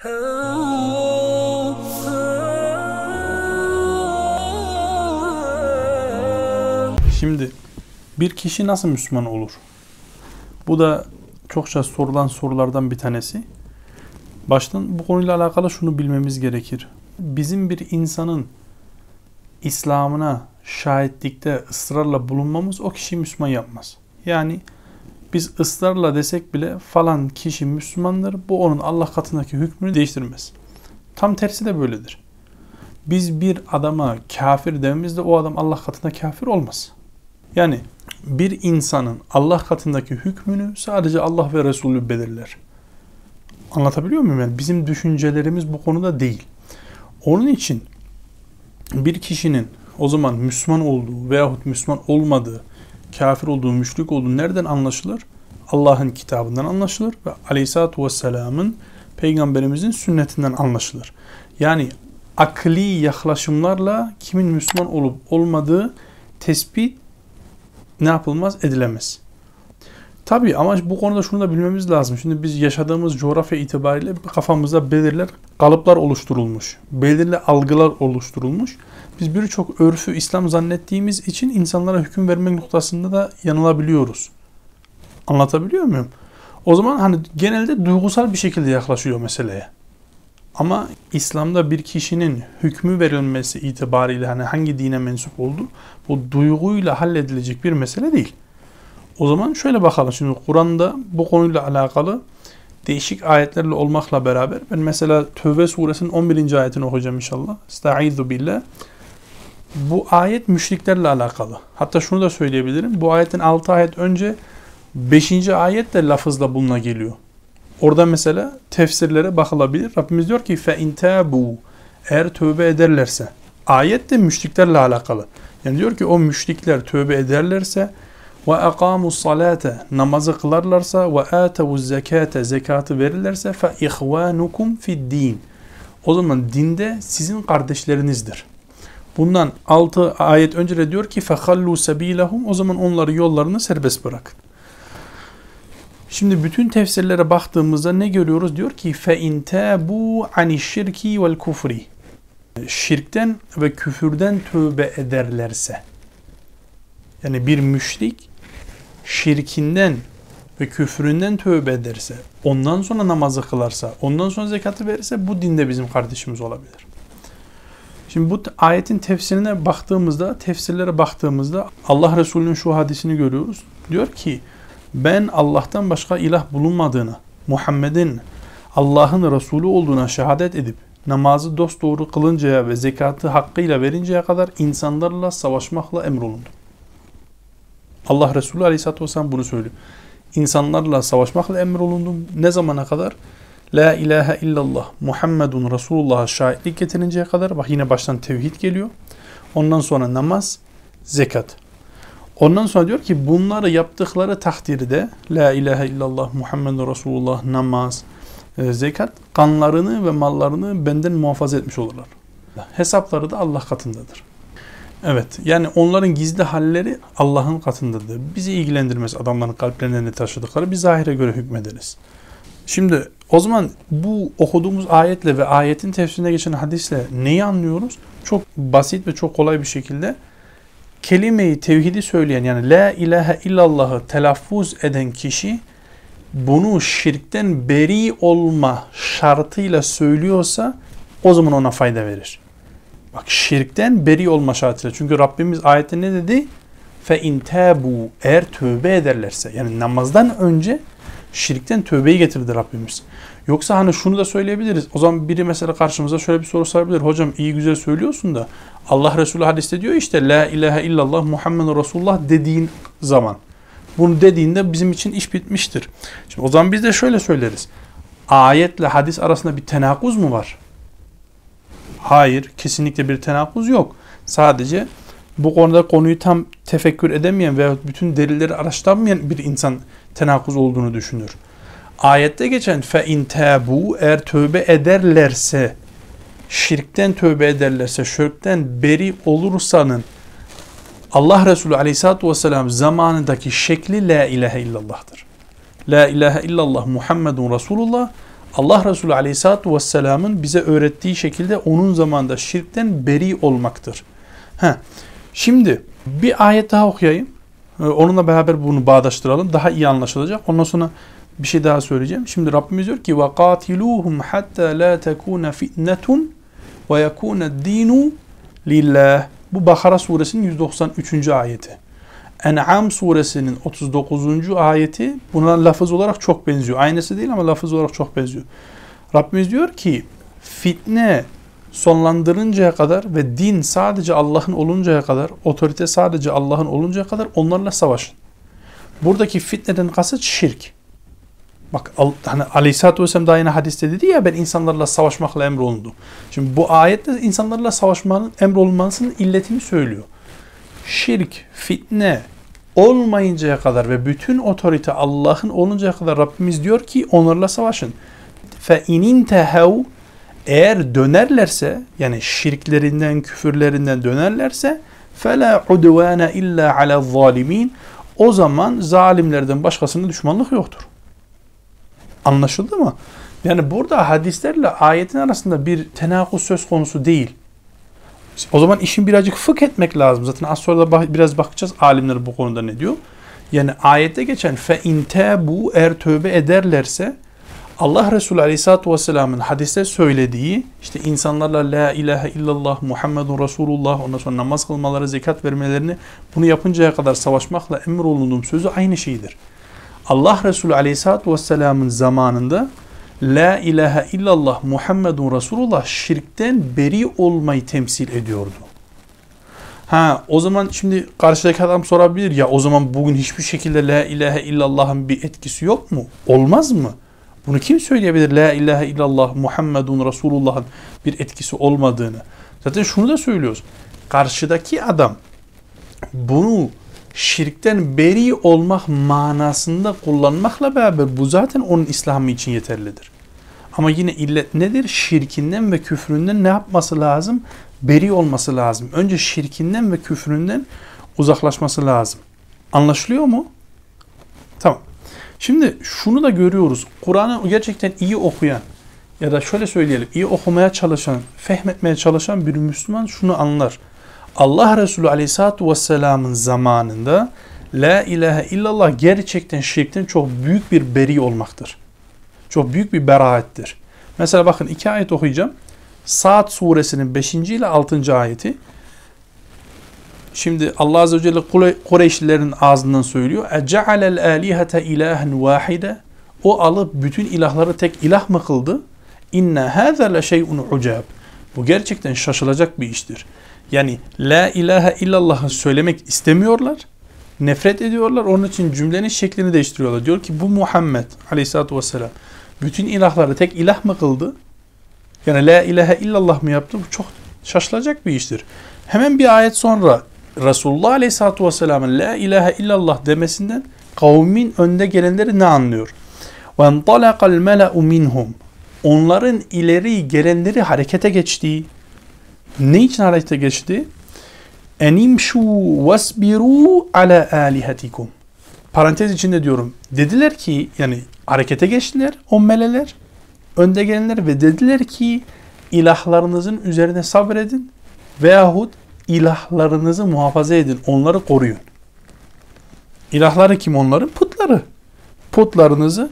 Şimdi bir kişi nasıl Müslüman olur? Bu da çokça sorulan sorulardan bir tanesi. Baştan bu konuyla alakalı şunu bilmemiz gerekir. Bizim bir insanın İslam'ına şahitlikte ısrarla bulunmamız o kişiyi Müslüman yapmaz. Yani biz ısrarla desek bile falan kişi Müslümandır. Bu onun Allah katındaki hükmünü değiştirmez. Tam tersi de böyledir. Biz bir adama kafir dememizde o adam Allah katında kafir olmaz. Yani bir insanın Allah katındaki hükmünü sadece Allah ve Resulü belirler. Anlatabiliyor muyum? Yani bizim düşüncelerimiz bu konuda değil. Onun için bir kişinin o zaman Müslüman olduğu veyahut Müslüman olmadığı, kafir olduğu, müşrik olduğu nereden anlaşılır? Allah'ın kitabından anlaşılır ve aleyhissalatü vesselamın peygamberimizin sünnetinden anlaşılır. Yani akli yaklaşımlarla kimin Müslüman olup olmadığı tespit ne yapılmaz? Edilemez. Tabii ama bu konuda şunu da bilmemiz lazım. Şimdi biz yaşadığımız coğrafya itibariyle kafamızda belirler, kalıplar oluşturulmuş. Belirli algılar oluşturulmuş. Biz birçok örfü İslam zannettiğimiz için insanlara hüküm vermek noktasında da yanılabiliyoruz. Anlatabiliyor muyum? O zaman hani genelde duygusal bir şekilde yaklaşıyor meseleye. Ama İslam'da bir kişinin hükmü verilmesi itibariyle hani hangi dine mensup oldu bu duyguyla halledilecek bir mesele değil. O zaman şöyle bakalım şimdi Kur'an'da bu konuyla alakalı değişik ayetlerle olmakla beraber ben mesela Tövbe suresinin 11. ayetini okuyacağım inşallah. Estaizu billah. Bu ayet müşriklerle alakalı. Hatta şunu da söyleyebilirim. Bu ayetin 6 ayet önce 5. ayet de lafızla bununla geliyor. Orada mesela tefsirlere bakılabilir. Rabbimiz diyor ki fe intabu eğer tövbe ederlerse. Ayet de müşriklerle alakalı. Yani diyor ki o müşrikler tövbe ederlerse ve aqamu salate namazı kılarlarsa ve atu zekate zekatı verirlerse fe ihvanukum fid din. O zaman dinde sizin kardeşlerinizdir. Bundan 6 ayet önce de diyor ki fehallu sebilahum o zaman onları yollarını serbest bırakın. Şimdi bütün tefsirlere baktığımızda ne görüyoruz? Diyor ki fe intabu ani şirki vel kufri. Şirkten ve küfürden tövbe ederlerse. Yani bir müşrik şirkinden ve küfründen tövbe ederse, ondan sonra namazı kılarsa, ondan sonra zekatı verirse bu dinde bizim kardeşimiz olabilir. Şimdi bu ayetin tefsirine baktığımızda, tefsirlere baktığımızda Allah Resulü'nün şu hadisini görüyoruz. Diyor ki ben Allah'tan başka ilah bulunmadığını, Muhammed'in Allah'ın Resulü olduğuna şehadet edip namazı dosdoğru kılıncaya ve zekatı hakkıyla verinceye kadar insanlarla savaşmakla emrolundu. Allah Resulü Aleyhisselatü Vesselam bunu söylüyor. İnsanlarla savaşmakla emrolundum. Ne zamana kadar? La ilahe illallah Muhammedun Resulullah'a şahitlik getirinceye kadar. Bak yine baştan tevhid geliyor. Ondan sonra namaz, zekat. Ondan sonra diyor ki bunları yaptıkları takdirde La ilahe illallah Muhammed Resulullah namaz, e, zekat kanlarını ve mallarını benden muhafaza etmiş olurlar. Hesapları da Allah katındadır. Evet yani onların gizli halleri Allah'ın katındadır. Bizi ilgilendirmez adamların kalplerinde ne taşıdıkları. Biz zahire göre hükmederiz. Şimdi o zaman bu okuduğumuz ayetle ve ayetin tefsirine geçen hadisle neyi anlıyoruz? Çok basit ve çok kolay bir şekilde kelimeyi tevhidi söyleyen yani la ilahe illallah'ı telaffuz eden kişi bunu şirkten beri olma şartıyla söylüyorsa o zaman ona fayda verir. Bak şirkten beri olma şartıyla. Çünkü Rabbimiz ayette ne dedi? Fe intabu eğer tövbe ederlerse yani namazdan önce şirkten tövbeyi getirdi Rabbimiz. Yoksa hani şunu da söyleyebiliriz. O zaman biri mesela karşımıza şöyle bir soru sorabilir. Hocam iyi güzel söylüyorsun da Allah Resulü hadiste diyor işte La ilahe illallah Muhammed Resulullah dediğin zaman. Bunu dediğinde bizim için iş bitmiştir. Şimdi o zaman biz de şöyle söyleriz. Ayetle hadis arasında bir tenakuz mu var? Hayır, kesinlikle bir tenakuz yok. Sadece bu konuda konuyu tam tefekkür edemeyen veya bütün delilleri araştırmayan bir insan tenakuz olduğunu düşünür. Ayette geçen fe in tabu eğer tövbe ederlerse şirkten tövbe ederlerse şirkten beri olursanın Allah Resulü Aleyhisselatü Vesselam zamanındaki şekli La ilahe illallah'tır. La ilahe illallah Muhammedun Resulullah Allah Resulü Aleyhisselatü Vesselam'ın bize öğrettiği şekilde onun zamanında şirkten beri olmaktır. Heh. Şimdi bir ayet daha okuyayım. Ee, onunla beraber bunu bağdaştıralım. Daha iyi anlaşılacak. Ondan sonra bir şey daha söyleyeceğim. Şimdi Rabbimiz diyor ki وَقَاتِلُوهُمْ حَتَّى لَا تَكُونَ فِتْنَةٌ وَيَكُونَ الدِّينُ لِلّٰهِ Bu Bakara suresinin 193. ayeti. En'am suresinin 39. ayeti buna lafız olarak çok benziyor. Aynısı değil ama lafız olarak çok benziyor. Rabbimiz diyor ki fitne sonlandırıncaya kadar ve din sadece Allah'ın oluncaya kadar, otorite sadece Allah'ın oluncaya kadar onlarla savaşın. Buradaki fitneden kasıt şirk. Bak hani Aleyhisselatü Vesselam daha yine hadiste dedi ya ben insanlarla savaşmakla emrolundum. Şimdi bu ayette insanlarla savaşmanın emrolunmasının illetini söylüyor. Şirk, fitne olmayıncaya kadar ve bütün otorite Allah'ın oluncaya kadar Rabbimiz diyor ki onlarla savaşın. Fe inin tehav eğer dönerlerse yani şirklerinden, küfürlerinden dönerlerse fela udvana illa ala zalimin o zaman zalimlerden başkasının düşmanlık yoktur. Anlaşıldı mı? Yani burada hadislerle ayetin arasında bir tenakuz söz konusu değil. O zaman işin birazcık fıkh etmek lazım. Zaten az sonra da biraz bakacağız alimler bu konuda ne diyor. Yani ayette geçen fe bu eğer tövbe ederlerse Allah Resulü Aleyhisselatü Vesselam'ın hadiste söylediği işte insanlarla la ilahe illallah Muhammedun Resulullah ondan sonra namaz kılmaları, zekat vermelerini bunu yapıncaya kadar savaşmakla emrolunduğum sözü aynı şeydir. Allah Resulü Aleyhisselatü Vesselam'ın zamanında La ilahe illallah Muhammedun Resulullah şirkten beri olmayı temsil ediyordu. Ha o zaman şimdi karşıdaki adam sorabilir ya o zaman bugün hiçbir şekilde La ilahe illallah'ın bir etkisi yok mu? Olmaz mı? Bunu kim söyleyebilir? La ilahe illallah Muhammedun Resulullah'ın bir etkisi olmadığını. Zaten şunu da söylüyoruz. Karşıdaki adam bunu şirkten beri olmak manasında kullanmakla beraber bu zaten onun İslamı için yeterlidir. Ama yine illet nedir? Şirkinden ve küfründen ne yapması lazım? Beri olması lazım. Önce şirkinden ve küfründen uzaklaşması lazım. Anlaşılıyor mu? Tamam. Şimdi şunu da görüyoruz. Kur'an'ı gerçekten iyi okuyan ya da şöyle söyleyelim iyi okumaya çalışan, fehmetmeye çalışan bir Müslüman şunu anlar. Allah Resulü Aleyhisselatü Vesselam'ın zamanında La ilahe illallah gerçekten şirkten çok büyük bir beri olmaktır. Çok büyük bir beraattir. Mesela bakın iki ayet okuyacağım. Saat suresinin 5. ile 6. ayeti. Şimdi Allah Azze ve Celle Kureyşlilerin ağzından söylüyor. اَجَعَلَ الْآلِهَةَ اِلَٰهًا وَاحِدًا O alıp bütün ilahları tek ilah mı kıldı? İnne hâzâ leşey'un ucab. Bu gerçekten şaşılacak bir iştir. Yani la ilahe illallah'ı söylemek istemiyorlar. Nefret ediyorlar. Onun için cümlenin şeklini değiştiriyorlar. Diyor ki bu Muhammed aleyhissalatü vesselam bütün ilahları tek ilah mı kıldı? Yani la ilahe illallah mı yaptı? Bu çok şaşılacak bir iştir. Hemen bir ayet sonra Resulullah Aleyhisselatü Vesselam'ın La ilahe illallah demesinden kavmin önde gelenleri ne anlıyor? وَاَنْطَلَقَ الْمَلَأُ مِنْهُمْ Onların ileri gelenleri harekete geçti. ne için ayette geçti? Enimşu vasbiru ala alihatikum. Parantez içinde diyorum. Dediler ki yani harekete geçtiler o meleler, önde gelenler ve dediler ki ilahlarınızın üzerine sabredin veyahut ilahlarınızı muhafaza edin, onları koruyun. İlahları kim onların? Putları. Putlarınızı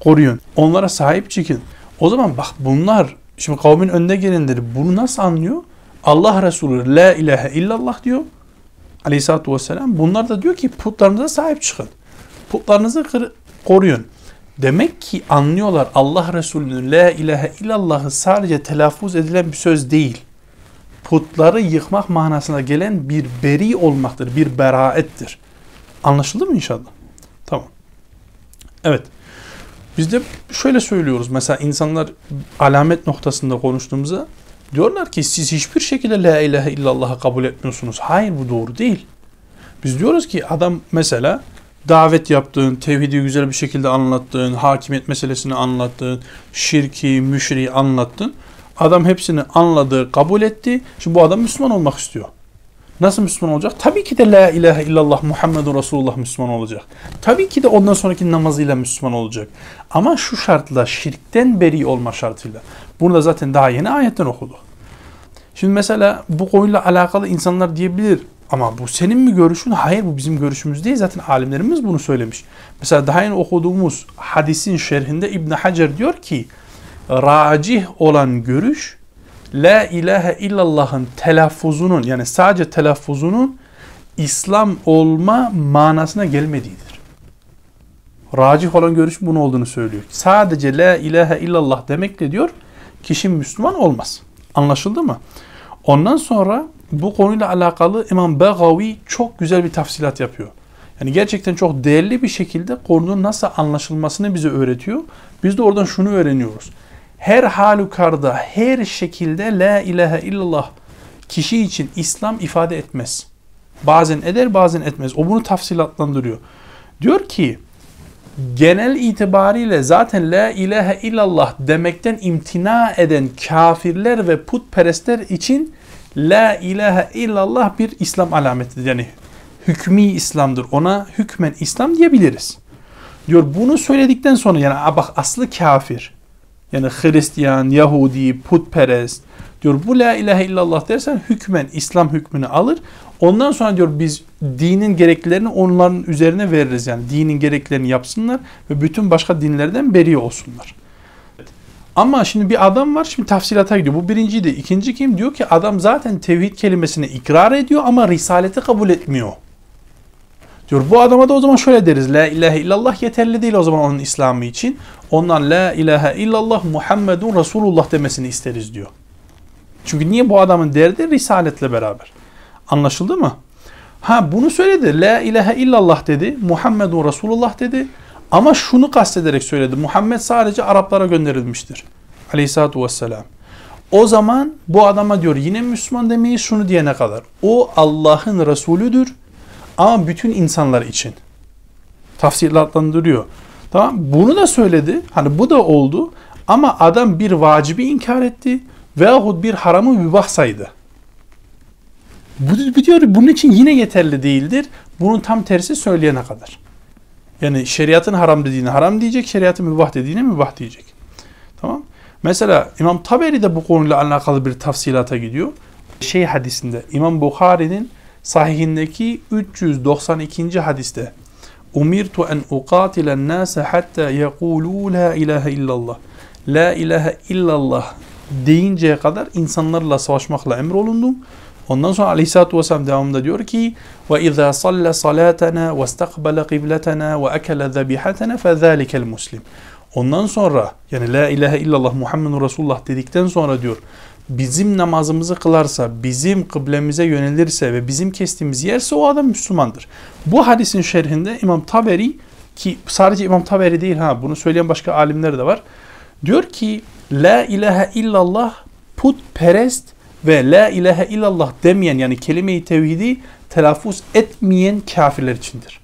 koruyun. Onlara sahip çıkın. O zaman bak bunlar şimdi kavmin önde gelenleri bunu nasıl anlıyor? Allah Resulü la ilahe illallah diyor. Aleyhisselatü vesselam. Bunlar da diyor ki putlarınıza sahip çıkın. Putlarınızı koruyun. Demek ki anlıyorlar Allah Resulü'nün la ilahe illallahı sadece telaffuz edilen bir söz değil putları yıkmak manasına gelen bir beri olmaktır, bir beraettir. Anlaşıldı mı inşallah? Tamam. Evet. Biz de şöyle söylüyoruz. Mesela insanlar alamet noktasında konuştuğumuzda diyorlar ki siz hiçbir şekilde la ilahe illallah'ı kabul etmiyorsunuz. Hayır bu doğru değil. Biz diyoruz ki adam mesela davet yaptığın, tevhidi güzel bir şekilde anlattığın, hakimiyet meselesini anlattığın, şirki, müşriği anlattın. Adam hepsini anladı, kabul etti. Şimdi bu adam Müslüman olmak istiyor. Nasıl Müslüman olacak? Tabii ki de La ilahe illallah Muhammedun Resulullah Müslüman olacak. Tabii ki de ondan sonraki namazıyla Müslüman olacak. Ama şu şartla şirkten beri olma şartıyla. Bunu da zaten daha yeni ayetten okuduk. Şimdi mesela bu konuyla alakalı insanlar diyebilir ama bu senin mi görüşün? Hayır bu bizim görüşümüz değil. Zaten alimlerimiz bunu söylemiş. Mesela daha yeni okuduğumuz hadisin şerhinde İbn Hacer diyor ki racih olan görüş La ilahe illallah'ın telaffuzunun yani sadece telaffuzunun İslam olma manasına gelmediğidir. Racih olan görüş bunu olduğunu söylüyor. Sadece La ilahe illallah demekle diyor kişi Müslüman olmaz. Anlaşıldı mı? Ondan sonra bu konuyla alakalı İmam Begavi çok güzel bir tafsilat yapıyor. Yani gerçekten çok değerli bir şekilde konunun nasıl anlaşılmasını bize öğretiyor. Biz de oradan şunu öğreniyoruz. Her halükarda, her şekilde La ilahe illallah kişi için İslam ifade etmez. Bazen eder, bazen etmez. O bunu tafsilatlandırıyor. Diyor ki, genel itibariyle zaten La ilahe illallah demekten imtina eden kafirler ve putperestler için La ilahe illallah bir İslam alametidir. Yani hükmü İslam'dır. Ona hükmen İslam diyebiliriz. Diyor bunu söyledikten sonra yani bak aslı kafir. Yani Hristiyan, Yahudi, putperest. Diyor bu la ilahe illallah dersen hükmen İslam hükmünü alır. Ondan sonra diyor biz dinin gereklerini onların üzerine veririz. Yani dinin gereklerini yapsınlar ve bütün başka dinlerden beri olsunlar. Ama şimdi bir adam var şimdi tafsilata gidiyor. Bu birinci de. ikinci kim? Diyor ki adam zaten tevhid kelimesini ikrar ediyor ama risaleti kabul etmiyor. Diyor bu adama da o zaman şöyle deriz. La ilahe illallah yeterli değil o zaman onun İslamı için. Ondan la ilahe illallah Muhammedun Resulullah demesini isteriz diyor. Çünkü niye bu adamın derdi risaletle beraber. Anlaşıldı mı? Ha bunu söyledi. La ilahe illallah dedi. Muhammedun Resulullah dedi. Ama şunu kastederek söyledi. Muhammed sadece Araplara gönderilmiştir. Aleyhissalatu vesselam. O zaman bu adama diyor yine Müslüman demeyi şunu diyene kadar. O Allah'ın Resulüdür ama bütün insanlar için. Tafsilatlandırıyor. Tamam Bunu da söyledi. Hani bu da oldu. Ama adam bir vacibi inkar etti. Veyahut bir haramı mübah saydı. Bu diyor bunun için yine yeterli değildir. Bunun tam tersi söyleyene kadar. Yani şeriatın haram dediğini haram diyecek, şeriatın mübah dediğini mübah diyecek. Tamam? Mesela İmam Taberi de bu konuyla alakalı bir tafsilata gidiyor. Şey hadisinde İmam Bukhari'nin sahihindeki 392. hadiste Umirtu en uqatilen nase hatta yekulu la ilahe illallah. La ilahe illallah deyinceye kadar insanlarla savaşmakla emrolundum. Ondan sonra Aleyhisselatü Vesselam devamında diyor ki وَاِذَا صَلَّ صَلَاتَنَا وَاسْتَقْبَلَ قِبْلَتَنَا وَاَكَلَ ذَبِحَتَنَا فَذَٰلِكَ الْمُسْلِمِ Ondan sonra yani La ilahe illallah Muhammedun Resulullah dedikten sonra diyor bizim namazımızı kılarsa, bizim kıblemize yönelirse ve bizim kestiğimiz yerse o adam Müslümandır. Bu hadisin şerhinde İmam Taberi ki sadece İmam Taberi değil ha bunu söyleyen başka alimler de var. Diyor ki La ilahe illallah putperest ve la ilahe illallah demeyen yani kelime-i tevhidi telaffuz etmeyen kafirler içindir.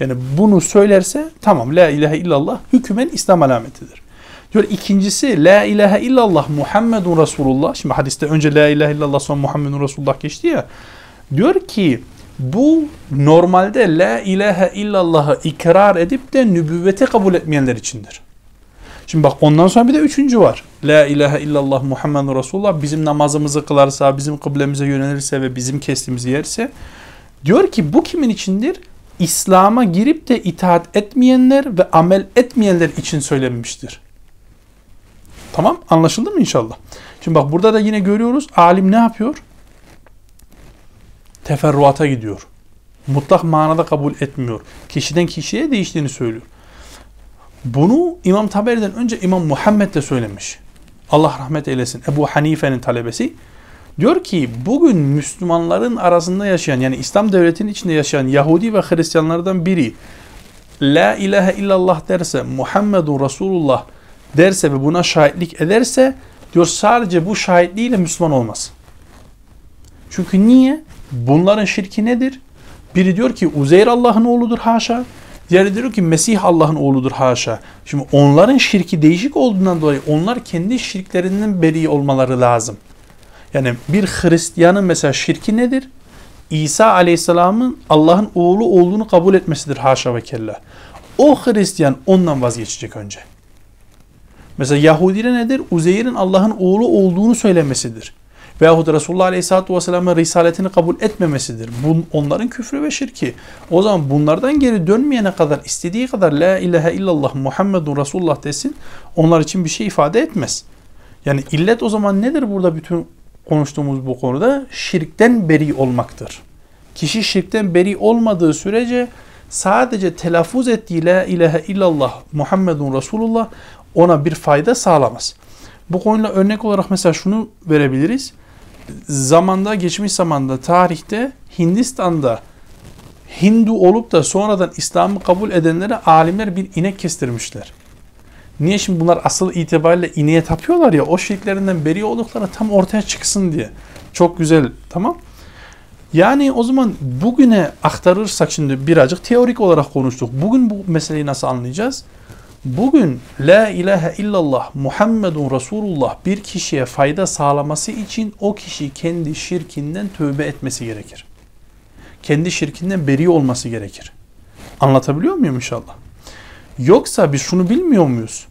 Yani bunu söylerse tamam la ilahe illallah hükümen İslam alametidir. Diyor ikincisi la ilahe illallah Muhammedun Resulullah. Şimdi hadiste önce la ilahe illallah sonra Muhammedun Resulullah geçti ya. Diyor ki bu normalde la ilahe illallah'ı ikrar edip de nübüvvete kabul etmeyenler içindir. Şimdi bak ondan sonra bir de üçüncü var. La ilahe illallah Muhammedun Resulullah bizim namazımızı kılarsa, bizim kıblemize yönelirse ve bizim kestiğimiz yerse diyor ki bu kimin içindir? İslam'a girip de itaat etmeyenler ve amel etmeyenler için söylenmiştir. Tamam anlaşıldı mı inşallah? Şimdi bak burada da yine görüyoruz alim ne yapıyor? Teferruata gidiyor. Mutlak manada kabul etmiyor. Kişiden kişiye değiştiğini söylüyor. Bunu İmam Taberi'den önce İmam Muhammed de söylemiş. Allah rahmet eylesin. Ebu Hanife'nin talebesi. Diyor ki bugün Müslümanların arasında yaşayan yani İslam devletinin içinde yaşayan Yahudi ve Hristiyanlardan biri La ilahe illallah derse Muhammedun Resulullah derse ve buna şahitlik ederse diyor sadece bu şahitliğiyle Müslüman olmaz. Çünkü niye? Bunların şirki nedir? Biri diyor ki Uzeyr Allah'ın oğludur haşa. Diğeri diyor ki Mesih Allah'ın oğludur haşa. Şimdi onların şirki değişik olduğundan dolayı onlar kendi şirklerinden beri olmaları lazım. Yani bir Hristiyanın mesela şirki nedir? İsa Aleyhisselam'ın Allah'ın oğlu olduğunu kabul etmesidir haşa ve kella. O Hristiyan ondan vazgeçecek önce. Mesela Yahudilere nedir? Uzeyr'in Allah'ın oğlu olduğunu söylemesidir. Veyahut Resulullah Aleyhisselatü Vesselam'ın risaletini kabul etmemesidir. Bu onların küfrü ve şirki. O zaman bunlardan geri dönmeyene kadar istediği kadar La ilahe illallah Muhammedun Resulullah desin onlar için bir şey ifade etmez. Yani illet o zaman nedir burada bütün konuştuğumuz bu konuda? Şirkten beri olmaktır. Kişi şirkten beri olmadığı sürece sadece telaffuz ettiği La ilahe illallah Muhammedun Resulullah ona bir fayda sağlamaz. Bu konuyla örnek olarak mesela şunu verebiliriz. Zamanda, geçmiş zamanda, tarihte Hindistan'da Hindu olup da sonradan İslam'ı kabul edenlere alimler bir inek kestirmişler. Niye şimdi bunlar asıl itibariyle ineğe tapıyorlar ya o şirklerinden beri oldukları tam ortaya çıksın diye. Çok güzel tamam. Yani o zaman bugüne aktarırsak şimdi birazcık teorik olarak konuştuk. Bugün bu meseleyi nasıl anlayacağız? Bugün La ilahe illallah Muhammedun Resulullah bir kişiye fayda sağlaması için o kişi kendi şirkinden tövbe etmesi gerekir. Kendi şirkinden beri olması gerekir. Anlatabiliyor muyum inşallah? Yoksa biz şunu bilmiyor muyuz?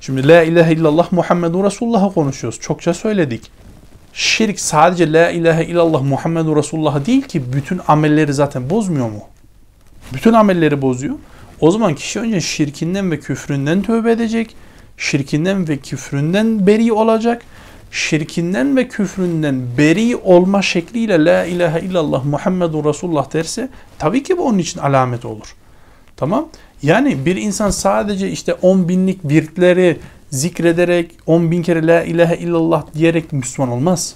Şimdi La ilahe illallah Muhammedun Resulullah'ı konuşuyoruz. Çokça söyledik. Şirk sadece La ilahe illallah Muhammedun Resulullah değil ki bütün amelleri zaten bozmuyor mu? Bütün amelleri bozuyor. O zaman kişi önce şirkinden ve küfründen tövbe edecek. Şirkinden ve küfründen beri olacak. Şirkinden ve küfründen beri olma şekliyle La ilahe illallah Muhammedun Resulullah derse tabii ki bu onun için alamet olur. Tamam. Yani bir insan sadece işte 10 binlik virtleri zikrederek 10 bin kere La ilahe illallah diyerek Müslüman olmaz.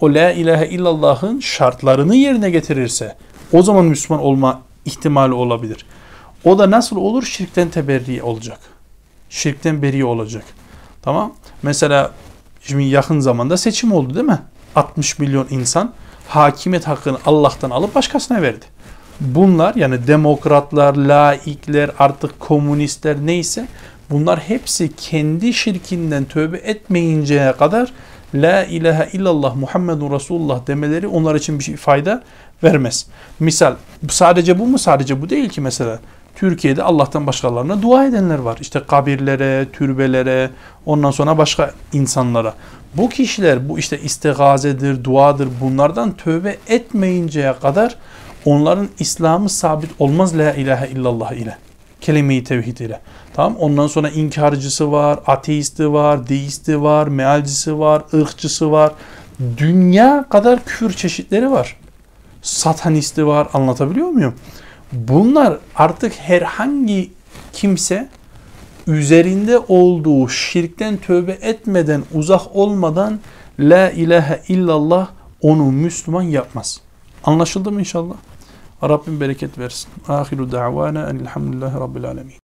O La ilahe illallah'ın şartlarını yerine getirirse o zaman Müslüman olma ihtimali olabilir. O da nasıl olur? Şirkten teberri olacak. Şirkten beri olacak. Tamam. Mesela şimdi yakın zamanda seçim oldu değil mi? 60 milyon insan hakimiyet hakkını Allah'tan alıp başkasına verdi. Bunlar yani demokratlar, laikler, artık komünistler neyse bunlar hepsi kendi şirkinden tövbe etmeyinceye kadar La ilahe illallah Muhammedun Resulullah demeleri onlar için bir şey fayda vermez. Misal sadece bu mu? Sadece bu değil ki mesela. Türkiye'de Allah'tan başkalarına dua edenler var. İşte kabirlere, türbelere, ondan sonra başka insanlara. Bu kişiler bu işte istigazedir, duadır bunlardan tövbe etmeyinceye kadar onların İslam'ı sabit olmaz la ilahe illallah ile. Kelime-i tevhid ile. Tamam Ondan sonra inkarcısı var, ateisti var, deisti var, mealcisi var, ırkçısı var. Dünya kadar küfür çeşitleri var. Satanisti var. Anlatabiliyor muyum? Bunlar artık herhangi kimse üzerinde olduğu şirkten tövbe etmeden, uzak olmadan La ilahe illallah onu Müslüman yapmaz. Anlaşıldı mı inşallah? Rabbim bereket versin. Ahiru da'vana enilhamdülillahi rabbil alemin.